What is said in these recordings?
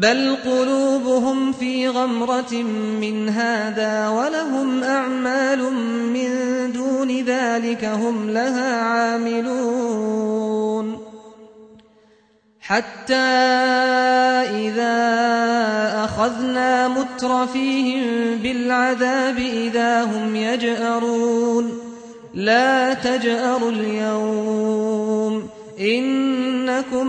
بل قلوبهم في غمرة من هذا ولهم أعمال من دون ذلك هم لها عاملون. حتى إذا أخذنا متر فيهم بالعذاب إذا هم يجأرون. لا تجأروا اليوم. إنكم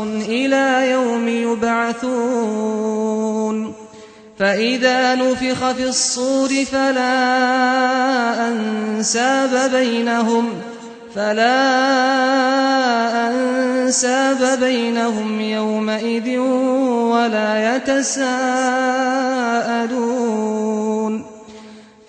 إلى يوم يبعثون فإذا نفخ في الصور فلا أنساب بينهم فلا أنساب بينهم يومئذ ولا يتساءلون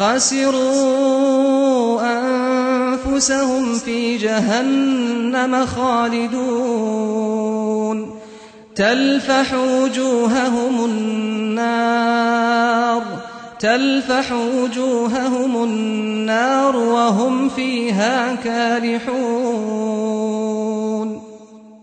خسروا أنفسهم في جهنم خالدون. تلفح وجوههم النار. تلفح وجوههم النار وهم فيها كالحون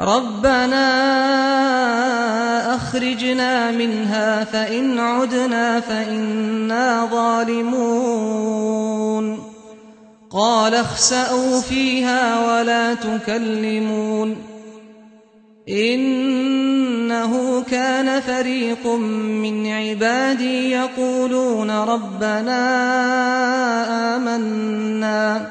ربنا اخرجنا منها فان عدنا فانا ظالمون قال اخسئوا فيها ولا تكلمون انه كان فريق من عبادي يقولون ربنا آمنا